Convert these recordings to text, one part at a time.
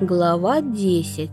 Глава 10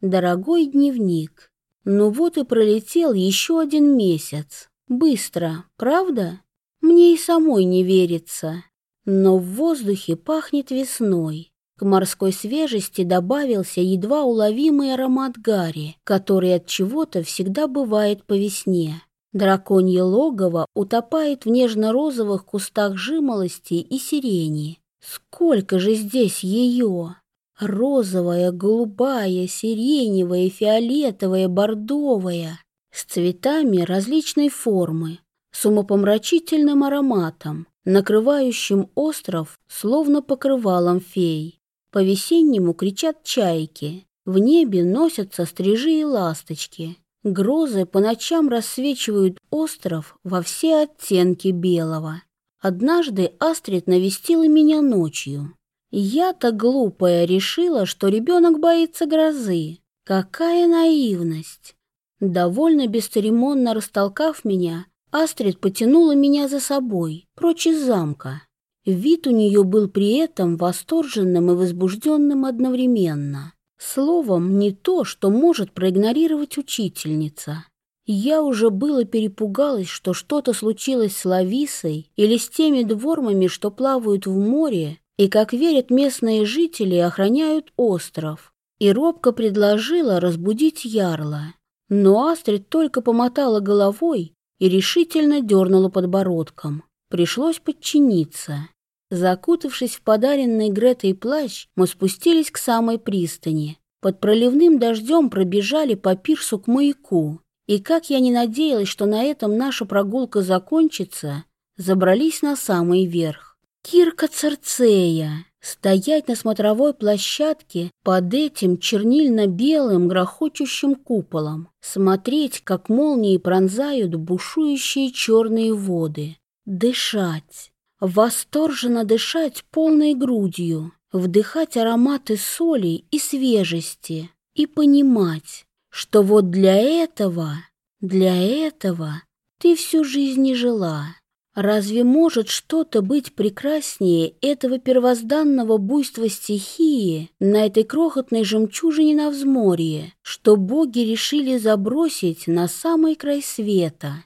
Дорогой дневник, ну вот и пролетел еще один месяц. Быстро, правда? Мне и самой не верится. Но в воздухе пахнет весной. К морской свежести добавился едва уловимый аромат гари, который от чего-то всегда бывает по весне. Драконье логово утопает в нежно-розовых кустах жимолости и сирени. Сколько же здесь ее! Розовая, голубая, сиреневая, фиолетовая, бордовая, с цветами различной формы, с умопомрачительным ароматом, накрывающим остров словно покрывалом фей. По-весеннему кричат чайки, в небе носятся стрижи и ласточки. Грозы по ночам рассвечивают остров во все оттенки белого. Однажды Астрид навестила меня ночью. Я-то глупая решила, что ребенок боится грозы. Какая наивность! Довольно бесцеремонно растолкав меня, Астрид потянула меня за собой, прочь из замка. Вид у нее был при этом восторженным и возбужденным одновременно. Словом, не то, что может проигнорировать учительница. Я уже было перепугалась, что что-то случилось с Лависой или с теми двормами, что плавают в море, и, как верят местные жители, охраняют остров. И робко предложила разбудить Ярла. Но Астрид только помотала головой и решительно дернула подбородком. Пришлось подчиниться. Закутавшись в подаренный Гретой плащ, мы спустились к самой пристани. Под проливным дождем пробежали по пирсу к маяку. И как я не надеялась, что на этом наша прогулка закончится, забрались на самый верх. Кирка Церцея! Стоять на смотровой площадке под этим чернильно-белым грохочущим куполом, смотреть, как молнии пронзают бушующие черные воды, дышать, восторженно дышать полной грудью, вдыхать ароматы соли и свежести и понимать, что вот для этого, для этого ты всю жизнь не жила. Разве может что-то быть прекраснее этого первозданного буйства стихии на этой крохотной жемчужине на взморье, что боги решили забросить на самый край света?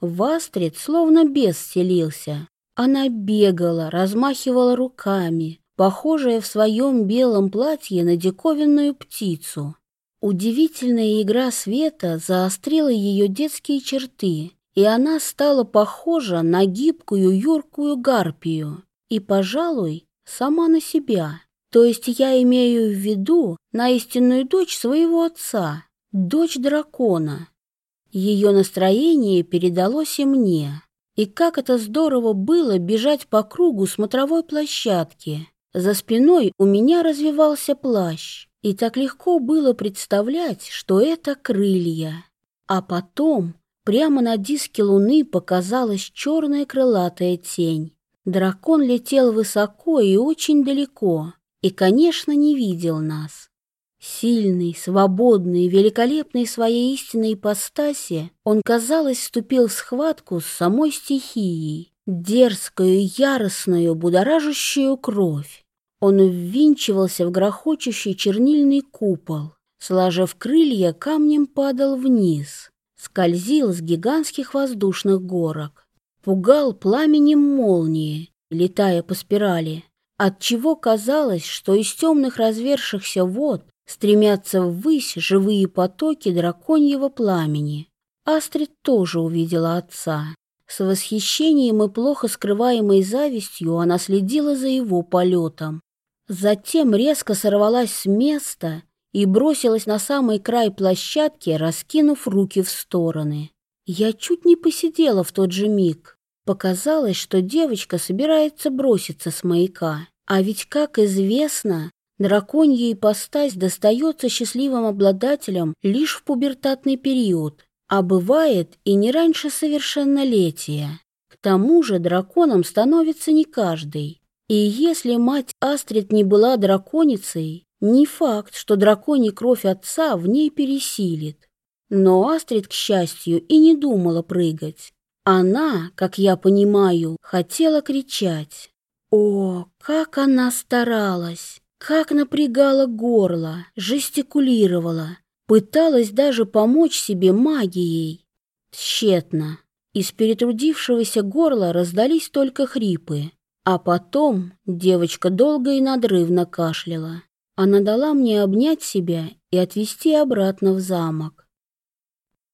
В Астрид словно бес селился. Она бегала, размахивала руками, похожая в своем белом платье на диковинную птицу. Удивительная игра света заострила ее детские черты, и она стала похожа на гибкую юркую гарпию и, пожалуй, сама на себя. То есть я имею в виду на истинную дочь своего отца, дочь дракона. Ее настроение передалось и мне. И как это здорово было бежать по кругу смотровой площадки. За спиной у меня развивался плащ, и так легко было представлять, что это крылья. А потом Прямо на диске луны показалась черная крылатая тень. Дракон летел высоко и очень далеко, и, конечно, не видел нас. Сильный, свободный, великолепный своей истинной ипостаси, он, казалось, вступил в схватку с самой стихией, дерзкую, яростную, будоражащую кровь. Он ввинчивался в грохочущий чернильный купол, сложив крылья, камнем падал вниз скользил с гигантских воздушных горок, пугал пламенем молнии, летая по спирали, отчего казалось, что из темных развершихся вод стремятся ввысь живые потоки драконьего пламени. Астрид тоже увидела отца. С восхищением и плохо скрываемой завистью она следила за его полетом. Затем резко сорвалась с места и бросилась на самый край площадки, раскинув руки в стороны. Я чуть не посидела в тот же миг. Показалось, что девочка собирается броситься с маяка. А ведь, как известно, драконья ипостась достается счастливым обладателям лишь в пубертатный период, а бывает и не раньше совершеннолетия. К тому же драконом становится не каждый. И если мать Астрид не была драконицей, не факт, что драконий кровь отца в ней пересилит. Но Астрид, к счастью, и не думала прыгать. Она, как я понимаю, хотела кричать. О, как она старалась! Как напрягала горло, жестикулировала, пыталась даже помочь себе магией. Тщетно. Из перетрудившегося горла раздались только хрипы. А потом девочка долго и надрывно кашляла. Она дала мне обнять себя и отвезти обратно в замок.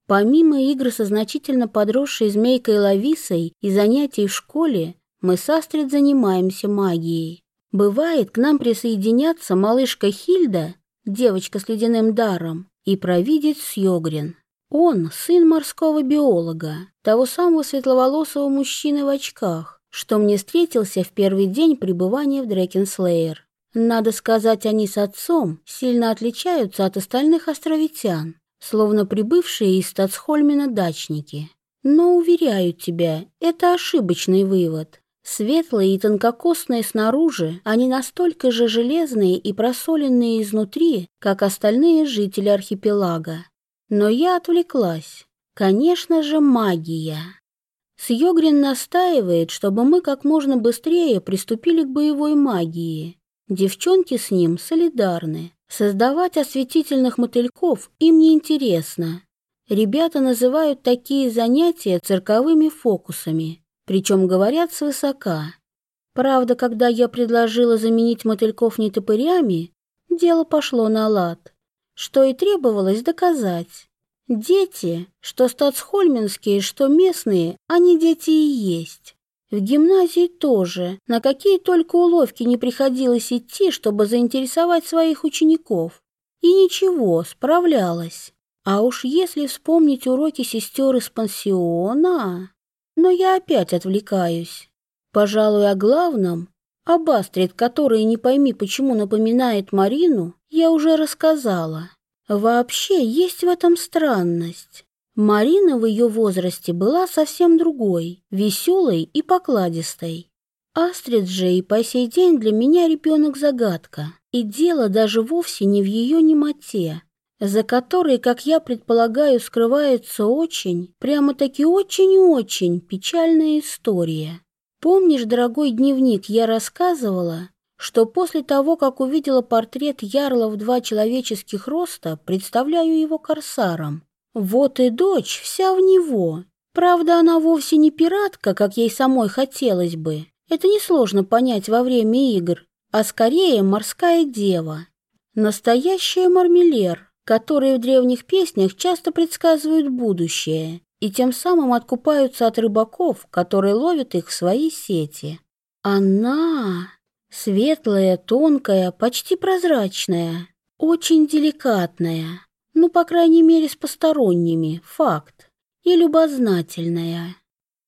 Помимо игр со значительно подросшей змейкой Лависой и занятий в школе, мы с Астрид занимаемся магией. Бывает, к нам присоединятся малышка Хильда, девочка с ледяным даром, и провидец Сьогрин. Он сын морского биолога, того самого светловолосого мужчины в очках, что мне встретился в первый день пребывания в Дрекенслейер. Надо сказать, они с отцом сильно отличаются от остальных островитян, словно прибывшие из Стацхольмена дачники. Но, уверяю тебя, это ошибочный вывод. Светлые и тонкокосные снаружи, они настолько же железные и просоленные изнутри, как остальные жители архипелага. Но я отвлеклась. Конечно же, магия. Сьогрин настаивает, чтобы мы как можно быстрее приступили к боевой магии. Девчонки с ним солидарны. Создавать осветительных мотыльков им не интересно. Ребята называют такие занятия цирковыми фокусами причем говорят свысока. Правда, когда я предложила заменить мотыльков нетопырями, дело пошло на лад, что и требовалось доказать. Дети, что стацхольминские, что местные, они дети и есть. В гимназии тоже, на какие только уловки не приходилось идти, чтобы заинтересовать своих учеников. И ничего, справлялась. А уж если вспомнить уроки сестер из пансиона... Но я опять отвлекаюсь. Пожалуй, о главном, об Астрид, которая не пойми почему напоминает Марину, я уже рассказала. Вообще есть в этом странность. Марина в ее возрасте была совсем другой, веселой и покладистой. Астрид же и по сей день для меня ребенок-загадка. И дело даже вовсе не в ее немоте, за которой, как я предполагаю, скрывается очень, прямо-таки очень-очень печальная история. Помнишь, дорогой дневник, я рассказывала, что после того, как увидела портрет Ярла в два человеческих роста, представляю его корсаром. Вот и дочь вся в него. Правда, она вовсе не пиратка, как ей самой хотелось бы. Это несложно понять во время игр, а скорее морская дева. Настоящая мармелер, которые в древних песнях часто предсказывают будущее и тем самым откупаются от рыбаков, которые ловят их в свои сети. Она светлая, тонкая, почти прозрачная, очень деликатная, ну, по крайней мере, с посторонними, факт, и любознательная.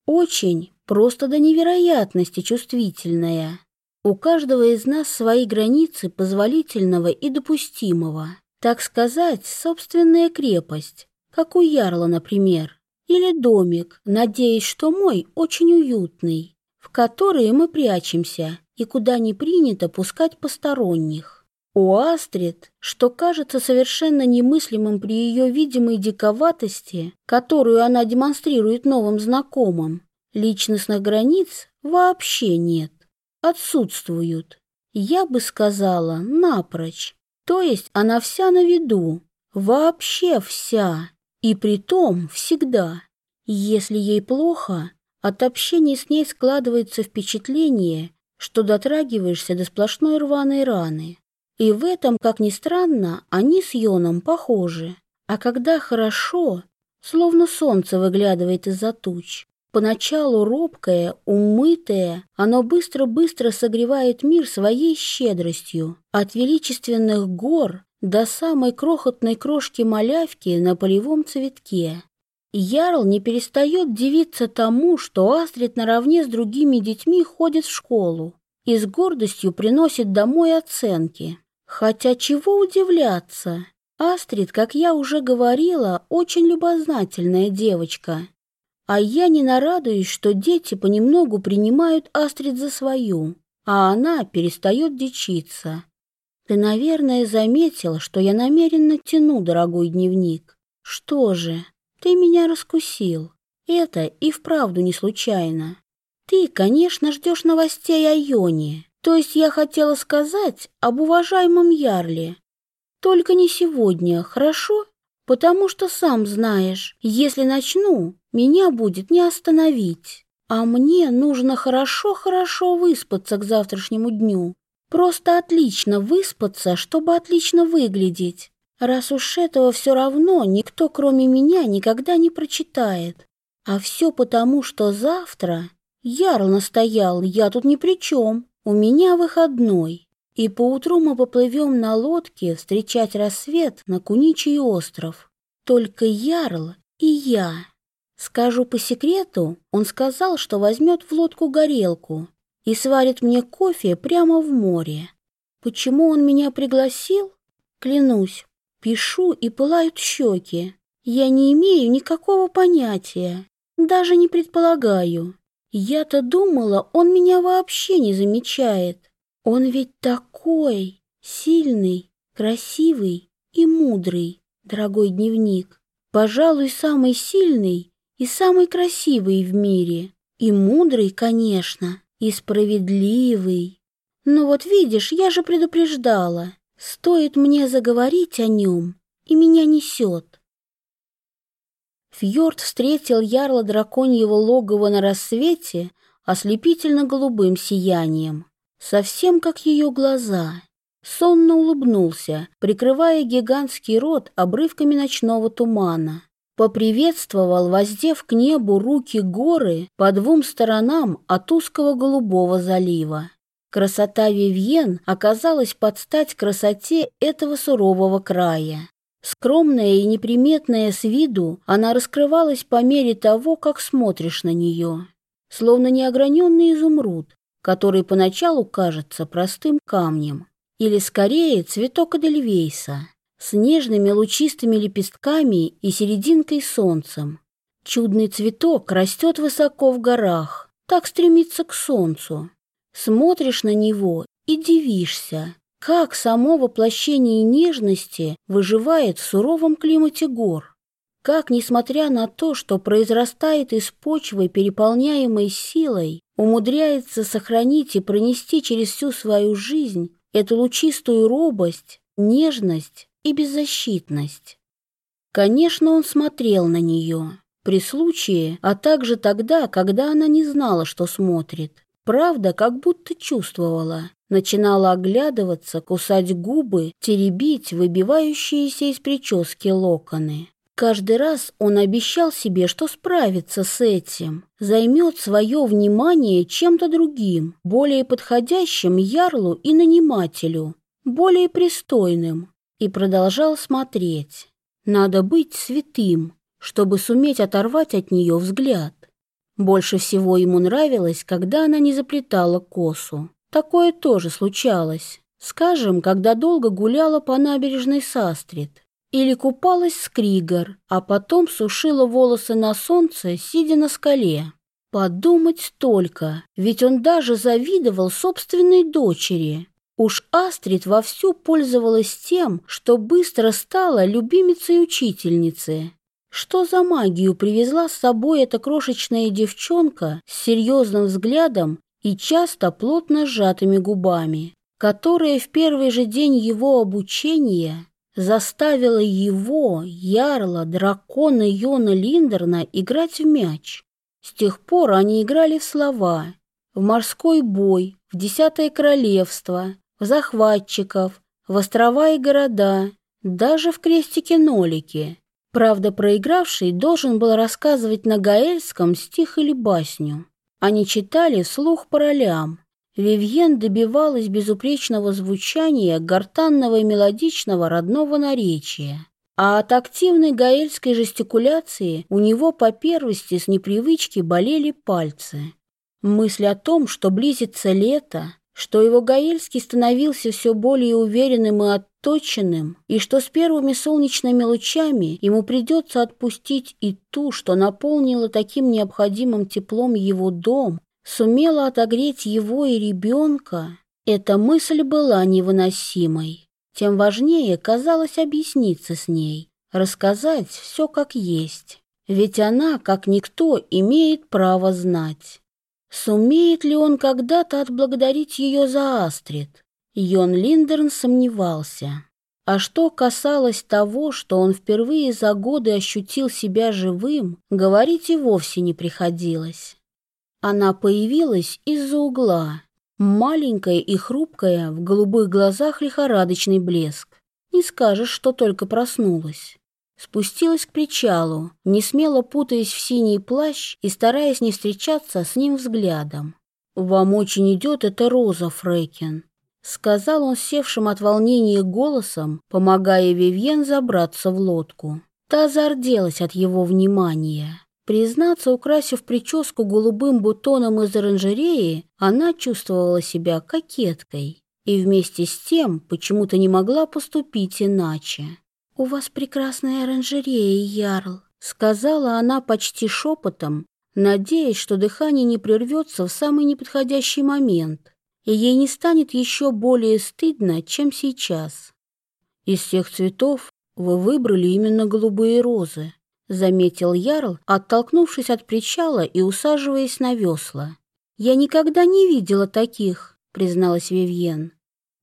Очень, просто до невероятности чувствительная. У каждого из нас свои границы позволительного и допустимого. Так сказать, собственная крепость, как у Ярла, например, или домик, надеясь, что мой очень уютный, в который мы прячемся и куда не принято пускать посторонних. У Астрид, что кажется совершенно немыслимым при ее видимой диковатости, которую она демонстрирует новым знакомым, личностных границ вообще нет, отсутствуют. Я бы сказала, напрочь. То есть она вся на виду, вообще вся, и при том всегда. Если ей плохо, от общения с ней складывается впечатление, что дотрагиваешься до сплошной рваной раны. И в этом, как ни странно, они с Йоном похожи. А когда хорошо, словно солнце выглядывает из-за туч, Поначалу робкое, умытое, оно быстро-быстро согревает мир своей щедростью. От величественных гор до самой крохотной крошки малявки на полевом цветке. Ярл не перестает дивиться тому, что Астрид наравне с другими детьми ходит в школу и с гордостью приносит домой оценки. Хотя чего удивляться? Астрид, как я уже говорила, очень любознательная девочка а я не нарадуюсь, что дети понемногу принимают Астрид за свою, а она перестает дичиться. Ты, наверное, заметила, что я намеренно тяну, дорогой дневник. Что же, ты меня раскусил. Это и вправду не случайно. Ты, конечно, ждешь новостей о Йоне. То есть я хотела сказать об уважаемом Ярле. Только не сегодня, хорошо? Потому что, сам знаешь, если начну, меня будет не остановить. А мне нужно хорошо-хорошо выспаться к завтрашнему дню. Просто отлично выспаться, чтобы отлично выглядеть. Раз уж этого все равно никто, кроме меня, никогда не прочитает. А все потому, что завтра... Ярл настоял, я тут ни при чем. У меня выходной. И поутру мы поплывем на лодке встречать рассвет на Куничий остров. Только Ярл и я. Скажу по секрету, он сказал, что возьмет в лодку горелку и сварит мне кофе прямо в море. Почему он меня пригласил? Клянусь, пишу и пылают щеки. Я не имею никакого понятия, даже не предполагаю. Я-то думала, он меня вообще не замечает. Он ведь такой сильный, красивый и мудрый, дорогой дневник. Пожалуй, самый сильный и самый красивый в мире. И мудрый, конечно, и справедливый. Но вот видишь, я же предупреждала. Стоит мне заговорить о нем, и меня несет. Фьорд встретил ярла драконьего логова на рассвете ослепительно-голубым сиянием совсем как ее глаза. Сонно улыбнулся, прикрывая гигантский рот обрывками ночного тумана. Поприветствовал, воздев к небу руки горы по двум сторонам от узкого голубого залива. Красота Вивьен оказалась под стать красоте этого сурового края. Скромная и неприметная с виду, она раскрывалась по мере того, как смотришь на нее. Словно неограненный изумруд, который поначалу кажется простым камнем, или скорее цветок Эдельвейса с нежными лучистыми лепестками и серединкой солнцем. Чудный цветок растет высоко в горах, так стремится к солнцу. Смотришь на него и дивишься, как само воплощение нежности выживает в суровом климате гор. Как, несмотря на то, что произрастает из почвы, переполняемой силой, умудряется сохранить и пронести через всю свою жизнь эту лучистую робость, нежность и беззащитность. Конечно, он смотрел на нее, при случае, а также тогда, когда она не знала, что смотрит. Правда, как будто чувствовала. Начинала оглядываться, кусать губы, теребить выбивающиеся из прически локоны. Каждый раз он обещал себе, что справится с этим, займет свое внимание чем-то другим, более подходящим ярлу и нанимателю, более пристойным, и продолжал смотреть. Надо быть святым, чтобы суметь оторвать от нее взгляд. Больше всего ему нравилось, когда она не заплетала косу. Такое тоже случалось. Скажем, когда долго гуляла по набережной Састрит, или купалась с Кригор, а потом сушила волосы на солнце, сидя на скале. Подумать только, ведь он даже завидовал собственной дочери. Уж Астрид вовсю пользовалась тем, что быстро стала любимицей учительницы. Что за магию привезла с собой эта крошечная девчонка с серьезным взглядом и часто плотно сжатыми губами, которая в первый же день его обучения заставила его, ярла, дракона Йона Линдерна играть в мяч. С тех пор они играли в слова, в морской бой, в десятое королевство, в захватчиков, в острова и города, даже в крестике-нолике. Правда, проигравший должен был рассказывать на гаэльском стих или басню. Они читали слух по ролям, Вивьен добивалась безупречного звучания гортанного и мелодичного родного наречия. А от активной гаэльской жестикуляции у него по первости с непривычки болели пальцы. Мысль о том, что близится лето, что его гаэльский становился все более уверенным и отточенным, и что с первыми солнечными лучами ему придется отпустить и ту, что наполнила таким необходимым теплом его дом, сумела отогреть его и ребенка, эта мысль была невыносимой. Тем важнее казалось объясниться с ней, рассказать все как есть. ведь она, как никто, имеет право знать. Сумеет ли он когда-то отблагодарить ее за Астрид? Йон Линдерн сомневался. А что касалось того, что он впервые за годы ощутил себя живым, говорить и вовсе не приходилось. Она появилась из-за угла, маленькая и хрупкая, в голубых глазах лихорадочный блеск. Не скажешь, что только проснулась. Спустилась к причалу, не смело путаясь в синий плащ и стараясь не встречаться с ним взглядом. «Вам очень идет эта роза, Фрейкин», — сказал он севшим от волнения голосом, помогая Вивьен забраться в лодку. Та зарделась от его внимания. Признаться, украсив прическу голубым бутоном из оранжереи, она чувствовала себя кокеткой и вместе с тем почему-то не могла поступить иначе. «У вас прекрасная оранжерея, Ярл», — сказала она почти шепотом, надеясь, что дыхание не прервется в самый неподходящий момент, и ей не станет еще более стыдно, чем сейчас. «Из всех цветов вы выбрали именно голубые розы», — заметил Ярл, оттолкнувшись от причала и усаживаясь на весла. «Я никогда не видела таких», — призналась Вивьен.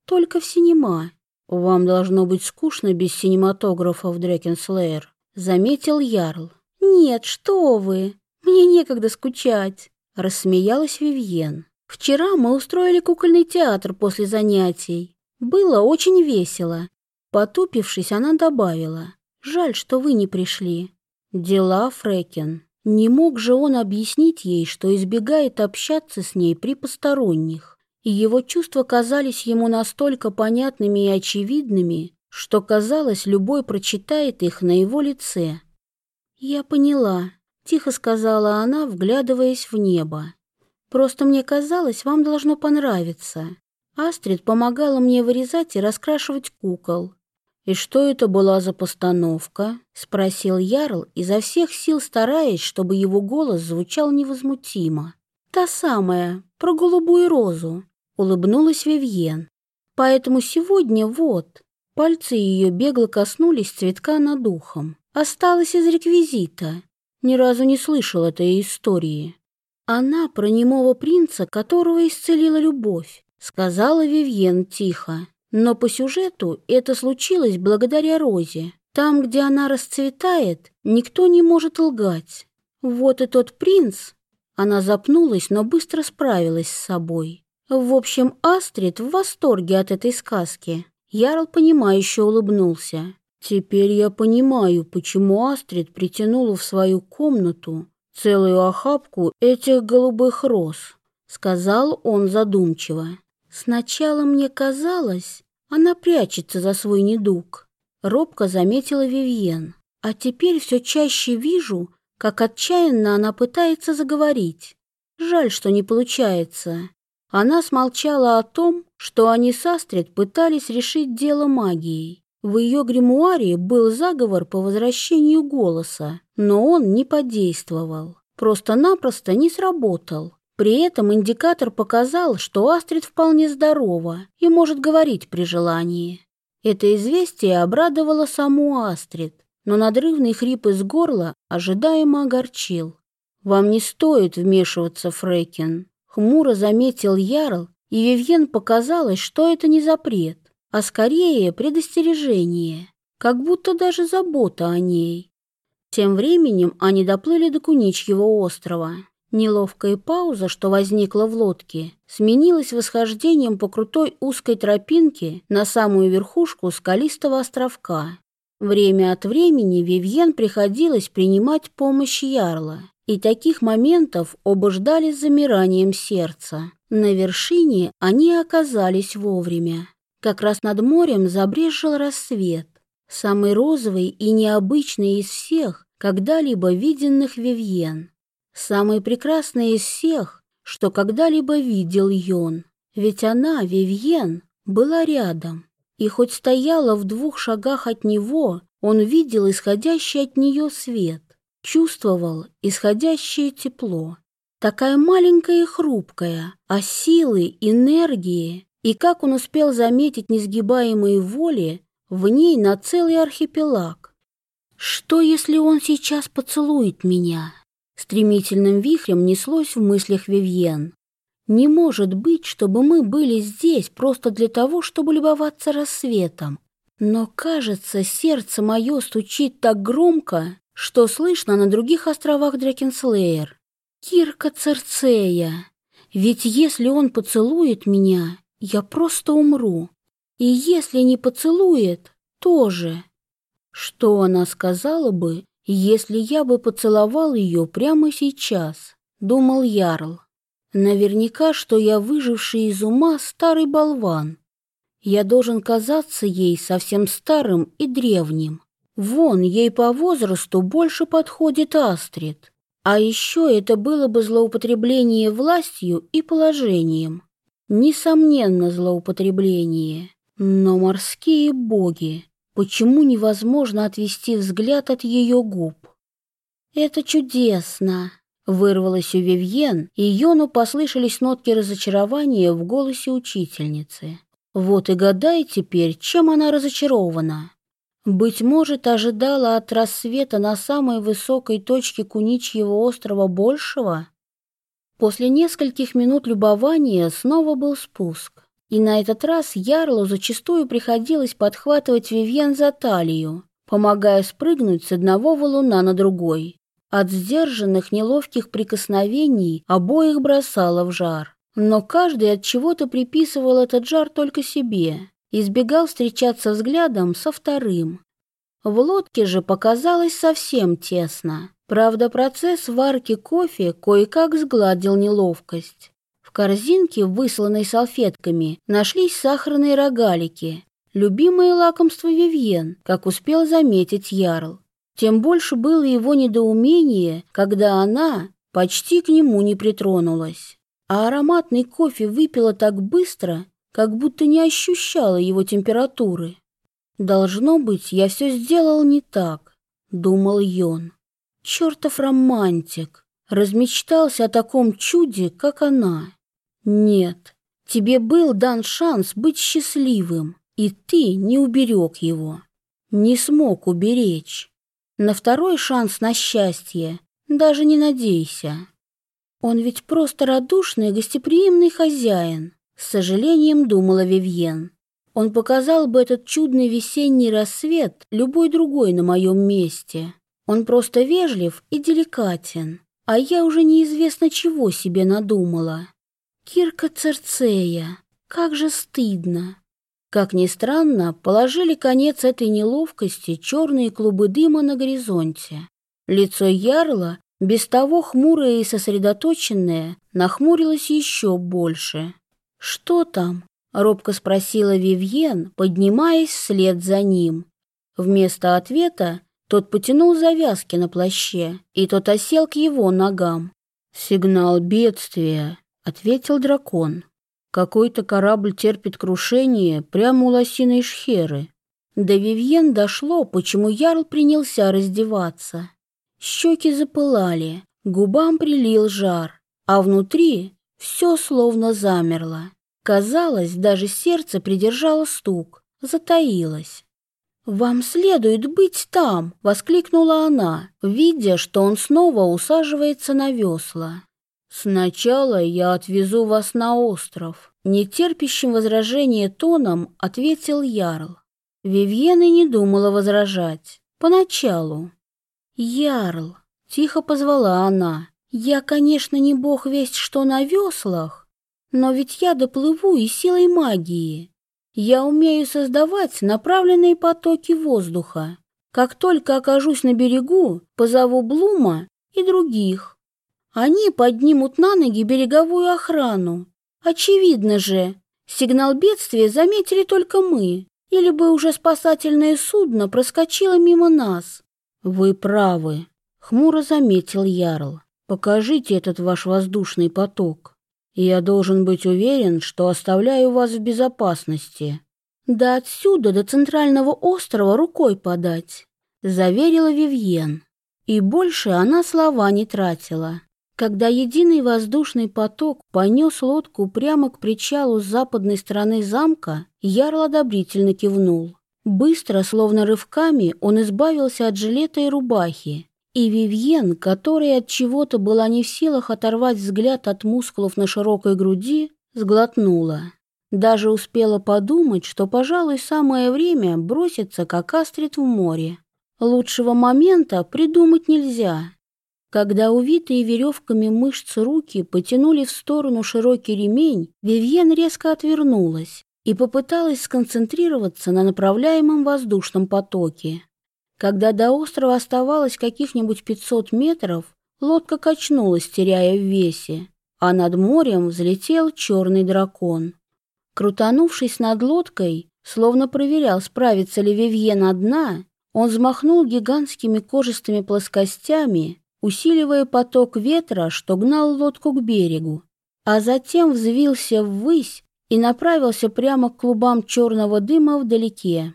«Только в синема». «Вам должно быть скучно без синематографов, Дрекенслеер», — заметил Ярл. «Нет, что вы! Мне некогда скучать», — рассмеялась Вивьен. «Вчера мы устроили кукольный театр после занятий. Было очень весело». Потупившись, она добавила. «Жаль, что вы не пришли». «Дела, Фрекен». Не мог же он объяснить ей, что избегает общаться с ней при посторонних и его чувства казались ему настолько понятными и очевидными, что, казалось, любой прочитает их на его лице. «Я поняла», — тихо сказала она, вглядываясь в небо. «Просто мне казалось, вам должно понравиться. Астрид помогала мне вырезать и раскрашивать кукол». «И что это была за постановка?» — спросил Ярл, изо всех сил стараясь, чтобы его голос звучал невозмутимо. «Та самая, про голубую розу улыбнулась Вивьен. Поэтому сегодня вот, пальцы ее бегло коснулись цветка над ухом. Осталось из реквизита. Ни разу не слышал этой истории. Она про немого принца, которого исцелила любовь, сказала Вивьен тихо. Но по сюжету это случилось благодаря Розе. Там, где она расцветает, никто не может лгать. Вот и тот принц. Она запнулась, но быстро справилась с собой. В общем, Астрид в восторге от этой сказки. Ярл, понимающе улыбнулся. Теперь я понимаю, почему Астрид притянула в свою комнату целую охапку этих голубых роз, сказал он задумчиво. Сначала мне казалось, она прячется за свой недуг. Робко заметила Вивьен. А теперь все чаще вижу, как отчаянно она пытается заговорить. Жаль, что не получается. Она смолчала о том, что они с Астрид пытались решить дело магией. В ее гримуаре был заговор по возвращению голоса, но он не подействовал. Просто-напросто не сработал. При этом индикатор показал, что Астрид вполне здорова и может говорить при желании. Это известие обрадовало саму Астрид, но надрывный хрип из горла ожидаемо огорчил. «Вам не стоит вмешиваться, Фрейкин. Хмуро заметил Ярл, и Вивьен показалось, что это не запрет, а скорее предостережение, как будто даже забота о ней. Тем временем они доплыли до Куничьего острова. Неловкая пауза, что возникла в лодке, сменилась восхождением по крутой узкой тропинке на самую верхушку скалистого островка. Время от времени Вивьен приходилось принимать помощь Ярла, и таких моментов оба ждали с замиранием сердца. На вершине они оказались вовремя. Как раз над морем забрежил рассвет, самый розовый и необычный из всех, когда-либо виденных Вивьен. Самый прекрасный из всех, что когда-либо видел Йон. Ведь она, Вивьен, была рядом. И хоть стояла в двух шагах от него, он видел исходящий от нее свет чувствовал исходящее тепло. Такая маленькая и хрупкая, а силы, энергии, и как он успел заметить несгибаемые воли в ней на целый архипелаг. Что, если он сейчас поцелует меня? Стремительным вихрем неслось в мыслях Вивьен. Не может быть, чтобы мы были здесь просто для того, чтобы любоваться рассветом. Но, кажется, сердце мое стучит так громко, что слышно на других островах Дракенслеер. Кирка Церцея. Ведь если он поцелует меня, я просто умру. И если не поцелует, тоже. Что она сказала бы, если я бы поцеловал ее прямо сейчас? Думал Ярл. Наверняка, что я выживший из ума старый болван. Я должен казаться ей совсем старым и древним. Вон, ей по возрасту больше подходит Астрид. А еще это было бы злоупотребление властью и положением. Несомненно, злоупотребление. Но морские боги, Почему невозможно отвести взгляд от ее губ? «Это чудесно!» — вырвалось у Вивьен, и Йону послышались нотки разочарования в голосе учительницы. Вот и гадай теперь, чем она разочарована. Быть может, ожидала от рассвета на самой высокой точке Куничьего острова большего? После нескольких минут любования снова был спуск. И на этот раз Ярлу зачастую приходилось подхватывать Вивьен за талию, помогая спрыгнуть с одного валуна на другой. От сдержанных неловких прикосновений обоих бросало в жар. Но каждый от чего-то приписывал этот жар только себе, избегал встречаться взглядом со вторым. В лодке же показалось совсем тесно. Правда, процесс варки кофе кое-как сгладил неловкость корзинке, высланной салфетками, нашлись сахарные рогалики, любимое лакомство Вивьен, как успел заметить Ярл. Тем больше было его недоумение, когда она почти к нему не притронулась. А ароматный кофе выпила так быстро, как будто не ощущала его температуры. «Должно быть, я все сделал не так», — думал Йон. «Чертов романтик! Размечтался о таком чуде, как она». Нет, тебе был дан шанс быть счастливым, и ты не уберег его. Не смог уберечь. На второй шанс на счастье даже не надейся. Он ведь просто радушный гостеприимный хозяин, с сожалением думала Вивьен. Он показал бы этот чудный весенний рассвет любой другой на моем месте. Он просто вежлив и деликатен, а я уже неизвестно чего себе надумала. Кирка Церцея, как же стыдно. Как ни странно, положили конец этой неловкости черные клубы дыма на горизонте. Лицо Ярла, без того хмурое и сосредоточенное, нахмурилось еще больше. «Что там?» — робко спросила Вивьен, поднимаясь вслед за ним. Вместо ответа тот потянул завязки на плаще, и тот осел к его ногам. «Сигнал бедствия», ответил дракон. Какой-то корабль терпит крушение прямо у лосиной шхеры. До Вивьен дошло, почему Ярл принялся раздеваться. Щеки запылали, губам прилил жар, а внутри все словно замерло. Казалось, даже сердце придержало стук, затаилось. «Вам следует быть там!» — воскликнула она, видя, что он снова усаживается на весла. «Сначала я отвезу вас на остров», — нетерпящим возражения тоном ответил Ярл. Вивьена не думала возражать. Поначалу. «Ярл», — тихо позвала она, — «я, конечно, не бог весть что на веслах, но ведь я доплыву и силой магии. Я умею создавать направленные потоки воздуха. Как только окажусь на берегу, позову Блума и других. Они поднимут на ноги береговую охрану. Очевидно же, сигнал бедствия заметили только мы, или бы уже спасательное судно проскочило мимо нас. Вы правы, хмуро заметил Ярл. Покажите этот ваш воздушный поток. Я должен быть уверен, что оставляю вас в безопасности. Да отсюда до центрального острова рукой подать, заверила Вивьен. И больше она слова не тратила. Когда единый воздушный поток понес лодку прямо к причалу с западной стороны замка, Ярл одобрительно кивнул. Быстро, словно рывками, он избавился от жилета и рубахи. И Вивьен, которая от чего-то была не в силах оторвать взгляд от мускулов на широкой груди, сглотнула. Даже успела подумать, что, пожалуй, самое время броситься, как астрид в море. Лучшего момента придумать нельзя. Когда увитые веревками мышц руки потянули в сторону широкий ремень, Вивьен резко отвернулась и попыталась сконцентрироваться на направляемом воздушном потоке. Когда до острова оставалось каких-нибудь 500 метров, лодка качнулась, теряя в весе, а над морем взлетел черный дракон. Крутанувшись над лодкой, словно проверял, справится ли Вивьен одна, он взмахнул гигантскими кожистыми плоскостями, усиливая поток ветра, что гнал лодку к берегу, а затем взвился ввысь, и направился прямо к клубам черного дыма вдалеке.